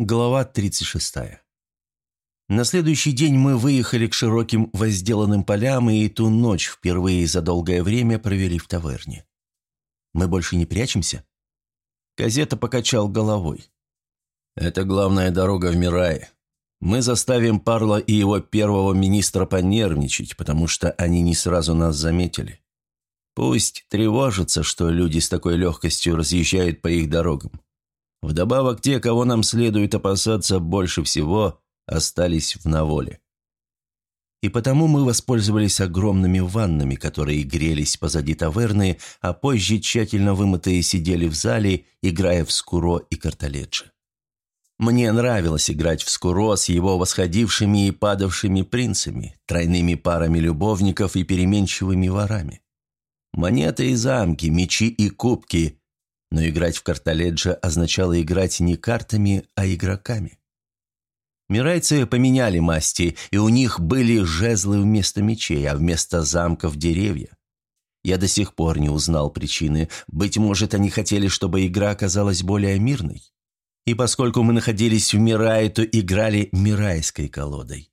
Глава 36. На следующий день мы выехали к широким возделанным полям и ту ночь впервые за долгое время провели в таверне. Мы больше не прячемся? Газета покачал головой. Это главная дорога в Мирае. Мы заставим Парла и его первого министра понервничать, потому что они не сразу нас заметили. Пусть тревожатся, что люди с такой легкостью разъезжают по их дорогам. Вдобавок, те, кого нам следует опасаться больше всего, остались в наволе. И потому мы воспользовались огромными ваннами, которые грелись позади таверны, а позже тщательно вымытые сидели в зале, играя в скуро и карталеджи. Мне нравилось играть в скуро с его восходившими и падавшими принцами, тройными парами любовников и переменчивыми ворами. Монеты и замки, мечи и кубки, но играть в картоледжа означало играть не картами, а игроками. Мирайцы поменяли масти, и у них были жезлы вместо мечей, а вместо замков – деревья. Я до сих пор не узнал причины. Быть может, они хотели, чтобы игра оказалась более мирной. И поскольку мы находились в Мирае, то играли мирайской колодой.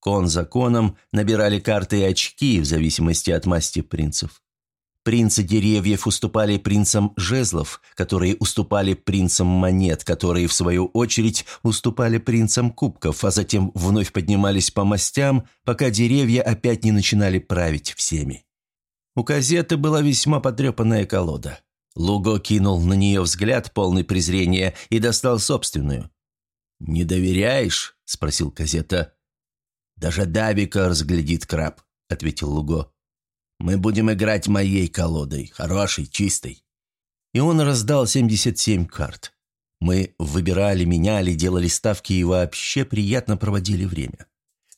Кон за коном набирали карты и очки в зависимости от масти принцев. Принцы деревьев уступали принцам жезлов, которые уступали принцам монет, которые, в свою очередь, уступали принцам кубков, а затем вновь поднимались по мостям, пока деревья опять не начинали править всеми. У газеты была весьма потрепанная колода. Луго кинул на нее взгляд, полный презрения, и достал собственную. «Не доверяешь?» – спросил газета. «Даже Давика разглядит краб», – ответил Луго. Мы будем играть моей колодой, хорошей, чистой». И он раздал 77 карт. Мы выбирали, меняли, делали ставки и вообще приятно проводили время.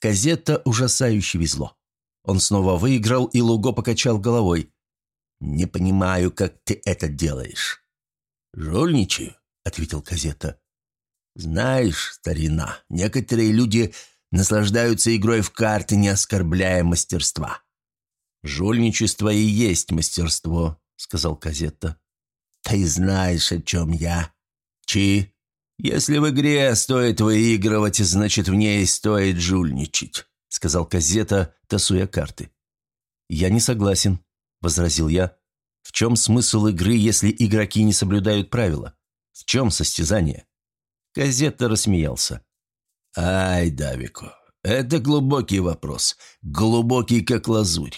Казетта ужасающе везло. Он снова выиграл, и Луго покачал головой. «Не понимаю, как ты это делаешь». «Жульничаю», — ответил Казетта. «Знаешь, старина, некоторые люди наслаждаются игрой в карты, не оскорбляя мастерства. «Жульничество и есть мастерство», — сказал Казетта. «Ты знаешь, о чем я. Чи, если в игре стоит выигрывать, значит, в ней стоит жульничать», — сказал Казетта, тасуя карты. «Я не согласен», — возразил я. «В чем смысл игры, если игроки не соблюдают правила? В чем состязание?» Казетта рассмеялся. «Ай, Давико, это глубокий вопрос, глубокий, как лазурь.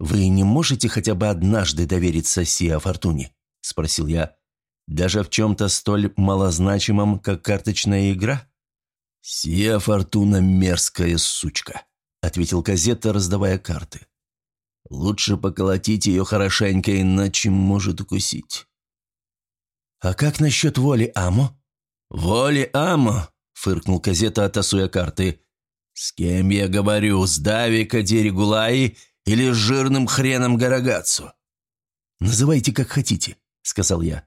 «Вы не можете хотя бы однажды довериться Сиа Фортуне?» – спросил я. «Даже в чем-то столь малозначимом, как карточная игра?» «Сия Фортуна – мерзкая сучка», – ответил Казетта, раздавая карты. «Лучше поколотить ее хорошенько, иначе может укусить». «А как насчет воли Амо?» «Воли Амо?» – фыркнул Казетта, тасуя карты. «С кем я говорю? С Дави Кадири Гулаи или жирным хреном Гарагацу?» «Называйте как хотите», — сказал я.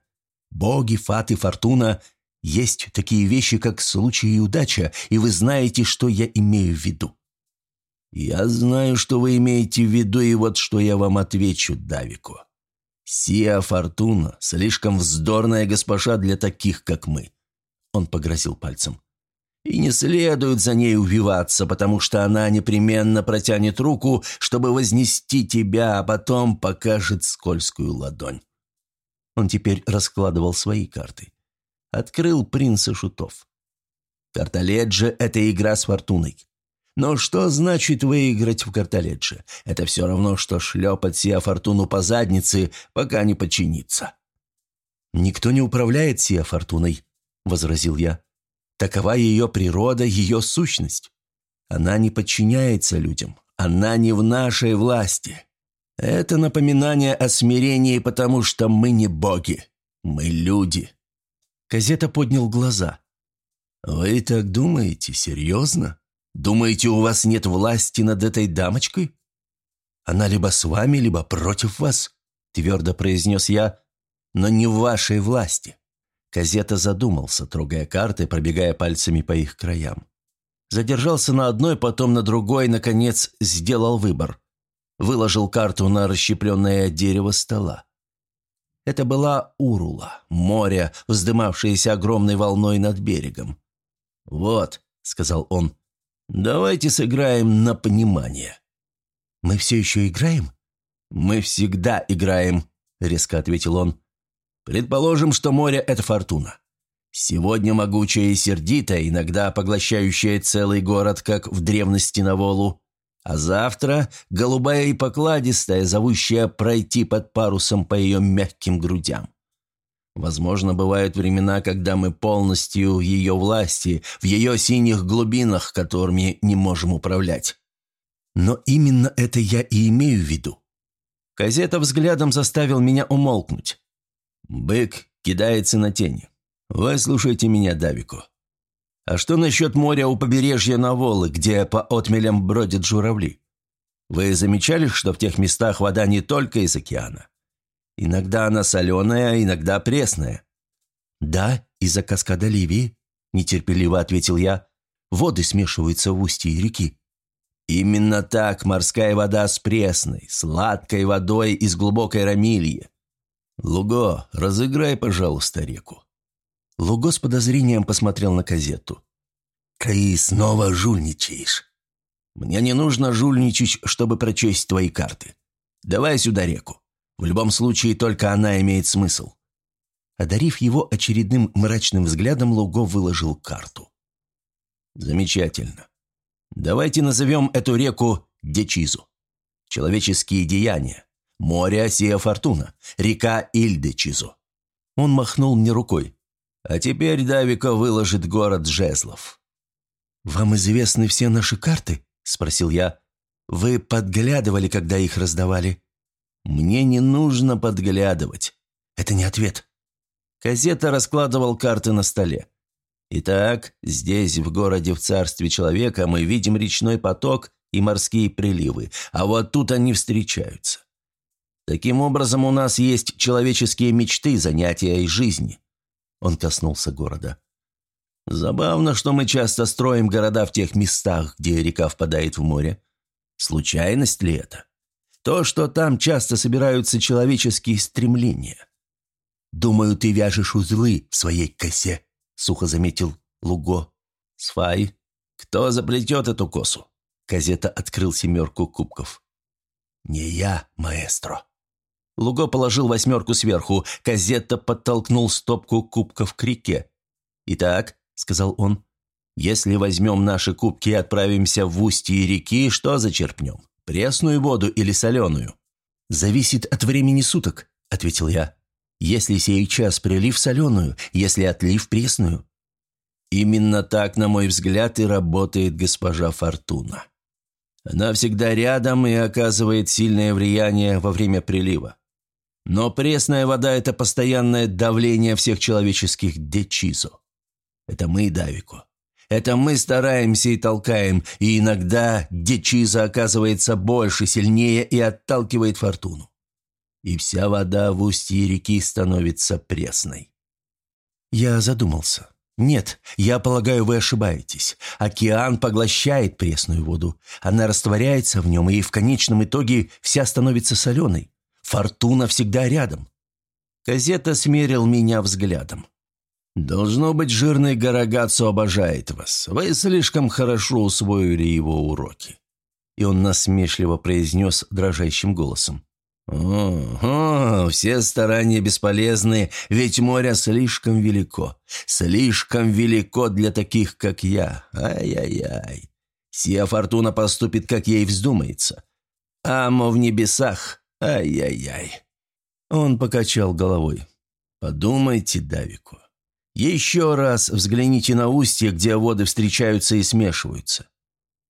«Боги, фаты, фортуна — есть такие вещи, как случай и удача, и вы знаете, что я имею в виду». «Я знаю, что вы имеете в виду, и вот что я вам отвечу, Давико. Сия Фортуна — слишком вздорная госпожа для таких, как мы». Он погрозил пальцем. И не следует за ней увиваться, потому что она непременно протянет руку, чтобы вознести тебя, а потом покажет скользкую ладонь. Он теперь раскладывал свои карты. Открыл принца шутов. Картоледжи – это игра с фортуной. Но что значит выиграть в картоледже? Это все равно, что шлепать Сиа Фортуну по заднице, пока не подчинится. «Никто не управляет Сиа Фортуной», – возразил я. Такова ее природа, ее сущность. Она не подчиняется людям. Она не в нашей власти. Это напоминание о смирении, потому что мы не боги. Мы люди. Казета поднял глаза. «Вы так думаете? Серьезно? Думаете, у вас нет власти над этой дамочкой? Она либо с вами, либо против вас», – твердо произнес я, – «но не в вашей власти». Казета задумался, трогая карты, пробегая пальцами по их краям. Задержался на одной, потом на другой, наконец сделал выбор. Выложил карту на расщепленное дерево стола. Это была Урула, море, вздымавшееся огромной волной над берегом. «Вот», — сказал он, — «давайте сыграем на понимание». «Мы все еще играем?» «Мы всегда играем», — резко ответил он. «Предположим, что море — это фортуна. Сегодня могучая и сердитая, иногда поглощающая целый город, как в древности на Волу, а завтра голубая и покладистая, зовущая пройти под парусом по ее мягким грудям. Возможно, бывают времена, когда мы полностью в ее власти, в ее синих глубинах, которыми не можем управлять. Но именно это я и имею в виду. Казета взглядом заставил меня умолкнуть. Бык кидается на тени. Вы слушайте меня, Давико. А что насчет моря у побережья Наволы, где по отмелям бродят журавли? Вы замечали, что в тех местах вода не только из океана? Иногда она соленая, иногда пресная. «Да, из-за каскада Ливии», – нетерпеливо ответил я. «Воды смешиваются в устье реки». «Именно так морская вода с пресной, сладкой водой из глубокой рамильи. Луго, разыграй, пожалуйста, реку». Луго с подозрением посмотрел на газету. «Ты снова жульничаешь». «Мне не нужно жульничать, чтобы прочесть твои карты. Давай сюда реку. В любом случае, только она имеет смысл». Одарив его очередным мрачным взглядом, Луго выложил карту. «Замечательно. Давайте назовем эту реку Дечизу. Человеческие деяния. Море Сия Фортуна. Река Ильдечизу». Он махнул мне рукой. А теперь Давика выложит город Жезлов». «Вам известны все наши карты?» – спросил я. «Вы подглядывали, когда их раздавали?» «Мне не нужно подглядывать. Это не ответ». Казета раскладывал карты на столе. «Итак, здесь, в городе в царстве человека, мы видим речной поток и морские приливы, а вот тут они встречаются. Таким образом, у нас есть человеческие мечты, занятия и жизни. Он коснулся города. «Забавно, что мы часто строим города в тех местах, где река впадает в море. Случайность ли это? То, что там часто собираются человеческие стремления». «Думаю, ты вяжешь узлы в своей косе», — сухо заметил Луго. «Сфай, кто заплетет эту косу?» Казета открыл семерку кубков. «Не я, маэстро», Луго положил восьмерку сверху. Казетта подтолкнул стопку кубков к реке. «Итак», — сказал он, — «если возьмем наши кубки и отправимся в устье реки, что зачерпнем? Пресную воду или соленую?» «Зависит от времени суток», — ответил я. «Если сейчас прилив соленую, если отлив пресную». Именно так, на мой взгляд, и работает госпожа Фортуна. Она всегда рядом и оказывает сильное влияние во время прилива. Но пресная вода – это постоянное давление всех человеческих дечизо. Это мы, Давико. Это мы стараемся и толкаем, и иногда дечиза оказывается больше, сильнее и отталкивает фортуну. И вся вода в устье реки становится пресной. Я задумался. Нет, я полагаю, вы ошибаетесь. Океан поглощает пресную воду. Она растворяется в нем, и в конечном итоге вся становится соленой. Фортуна всегда рядом. Казета смерил меня взглядом. «Должно быть, жирный Гарагацу обожает вас. Вы слишком хорошо усвоили его уроки». И он насмешливо произнес дрожащим голосом. «О, о, все старания бесполезны, ведь море слишком велико. Слишком велико для таких, как я. Ай-яй-яй. Сия фортуна поступит, как ей вздумается. Амо в небесах, Ай-яй-яй. Он покачал головой. Подумайте, Давику. Еще раз взгляните на устье, где воды встречаются и смешиваются.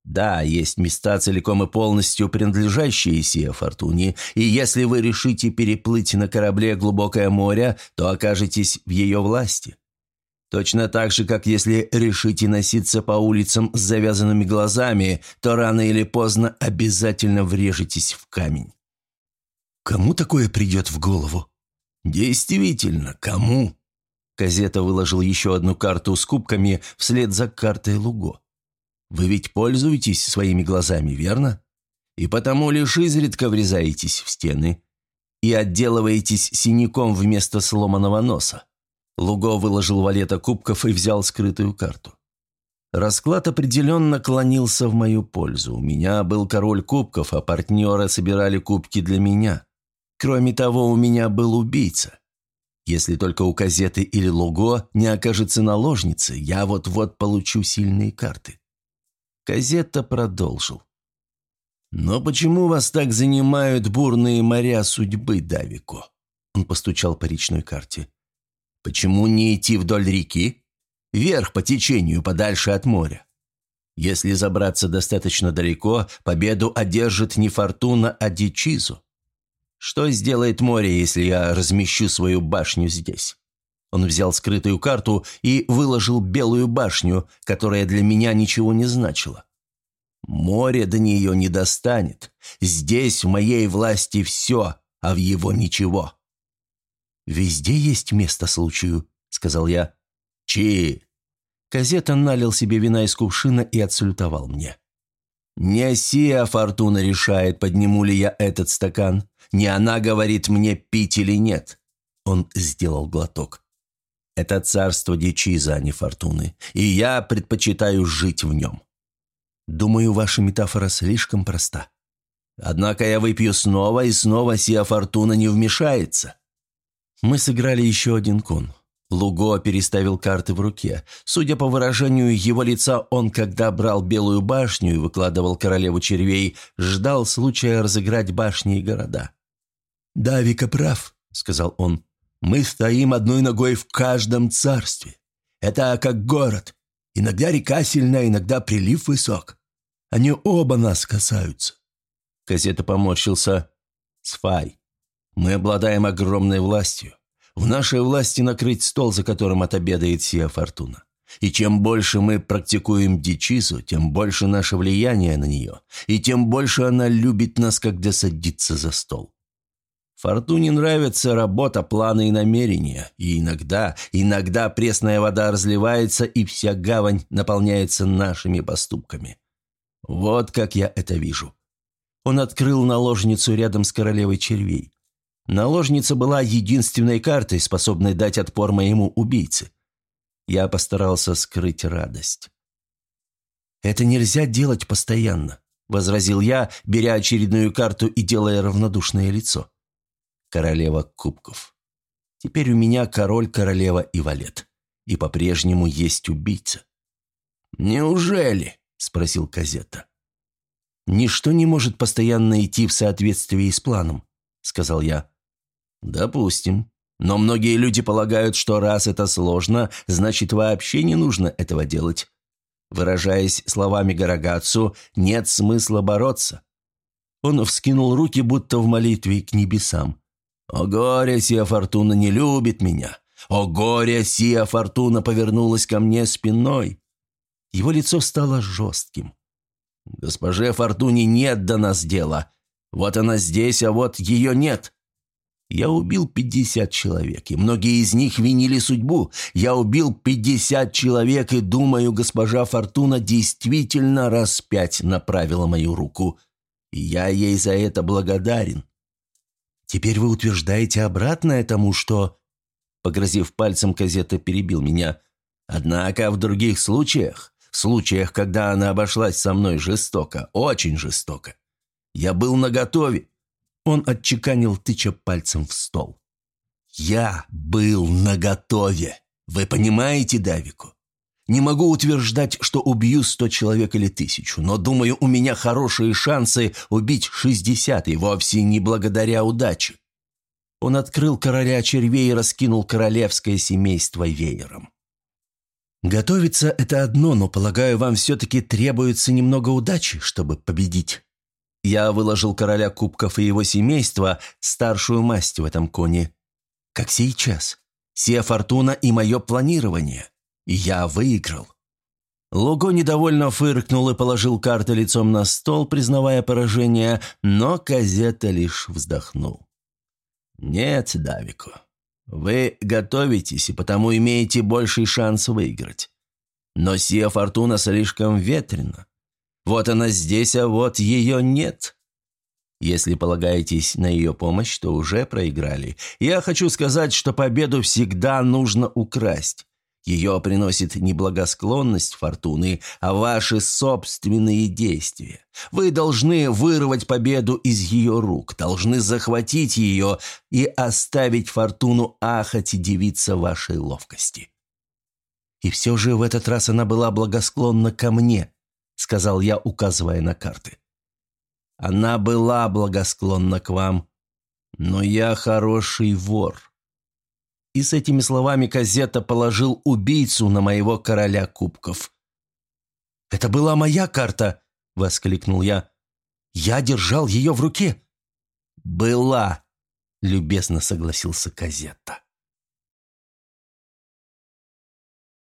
Да, есть места, целиком и полностью принадлежащие Сия Фортуне, и если вы решите переплыть на корабле глубокое море, то окажетесь в ее власти. Точно так же, как если решите носиться по улицам с завязанными глазами, то рано или поздно обязательно врежетесь в камень. Кому такое придет в голову? Действительно, кому? Казета выложил еще одну карту с кубками вслед за картой Луго. Вы ведь пользуетесь своими глазами, верно? И потому лишь изредка врезаетесь в стены. и отделываетесь синяком вместо сломанного носа. Луго выложил валета кубков и взял скрытую карту. Расклад определенно клонился в мою пользу. У меня был король кубков, а партнеры собирали кубки для меня. Кроме того, у меня был убийца. Если только у Казеты или Луго не окажется наложницы, я вот-вот получу сильные карты. Казета продолжил. «Но почему вас так занимают бурные моря судьбы, Давико?» Он постучал по речной карте. «Почему не идти вдоль реки? Вверх по течению, подальше от моря. Если забраться достаточно далеко, победу одержит не Фортуна, а Дичизу. Что сделает море, если я размещу свою башню здесь?» Он взял скрытую карту и выложил белую башню, которая для меня ничего не значила. Море до нее не достанет. Здесь в моей власти все, а в его ничего». «Везде есть место случаю», — сказал я. «Чи!» Казета налил себе вина из кувшина и отсалютовал мне. «Не сия фортуна решает, подниму ли я этот стакан. Не она говорит мне, пить или нет». Он сделал глоток. «Это царство дичиза, а не фортуны, и я предпочитаю жить в нем. Думаю, ваша метафора слишком проста. Однако я выпью снова, и снова сия фортуна не вмешается. Мы сыграли еще один кон. Луго переставил карты в руке. Судя по выражению его лица, он, когда брал Белую башню и выкладывал королеву червей, ждал случая разыграть башни и города. «Да, Вика прав», — сказал он. «Мы стоим одной ногой в каждом царстве. Это как город. Иногда река сильна, иногда прилив высок. Они оба нас касаются». Казета поморщился. «Сфай, мы обладаем огромной властью. В нашей власти накрыть стол, за которым отобедает сия фортуна. И чем больше мы практикуем дичизу, тем больше наше влияние на нее, и тем больше она любит нас, когда садится за стол. Фортуне нравится работа, планы и намерения, и иногда, иногда пресная вода разливается, и вся гавань наполняется нашими поступками. Вот как я это вижу. Он открыл наложницу рядом с королевой червей. Наложница была единственной картой, способной дать отпор моему убийце. Я постарался скрыть радость. «Это нельзя делать постоянно», — возразил я, беря очередную карту и делая равнодушное лицо королева кубков. Теперь у меня король, королева и валет. И по-прежнему есть убийца. «Неужели?» – спросил Казета. «Ничто не может постоянно идти в соответствии с планом», – сказал я. «Допустим. Но многие люди полагают, что раз это сложно, значит вообще не нужно этого делать. Выражаясь словами Гарагацу, нет смысла бороться». Он вскинул руки, будто в молитве к небесам. «О горе, сия фортуна не любит меня! О горе, сия фортуна повернулась ко мне спиной!» Его лицо стало жестким. «Госпоже Фортуне нет до нас дела. Вот она здесь, а вот ее нет. Я убил пятьдесят человек, и многие из них винили судьбу. Я убил пятьдесят человек, и, думаю, госпожа Фортуна действительно раз пять направила мою руку. И я ей за это благодарен. Теперь вы утверждаете обратное тому, что...» Погрозив пальцем, Казета перебил меня. «Однако в других случаях, в случаях, когда она обошлась со мной жестоко, очень жестоко, я был наготове». Он отчеканил, тыча пальцем в стол. «Я был наготове. Вы понимаете, Давику? Не могу утверждать, что убью сто человек или тысячу, но думаю, у меня хорошие шансы убить шестьдесят, и вовсе не благодаря удаче. Он открыл короля червей и раскинул королевское семейство веером. «Готовиться – это одно, но, полагаю, вам все-таки требуется немного удачи, чтобы победить». Я выложил короля кубков и его семейства, старшую масть в этом коне. Как сейчас. Сия фортуна и мое планирование. Я выиграл. Луго недовольно фыркнул и положил карты лицом на стол, признавая поражение, но Казета лишь вздохнул. «Нет, Давико, вы готовитесь и потому имеете больший шанс выиграть. Но сия фортуна слишком ветрена. Вот она здесь, а вот ее нет». Если полагаетесь на ее помощь, то уже проиграли. Я хочу сказать, что победу всегда нужно украсть. Ее приносит не благосклонность фортуны, а ваши собственные действия. Вы должны вырвать победу из ее рук, должны захватить ее и оставить фортуну ахать и дивиться вашей ловкости. И все же в этот раз она была благосклонна ко мне, сказал я, указывая на карты. Она была благосклонна к вам, но я хороший вор. И с этими словами Казета положил убийцу на моего короля кубков. «Это была моя карта!» — воскликнул я. «Я держал ее в руке!» «Была!» — любезно согласился Казетта.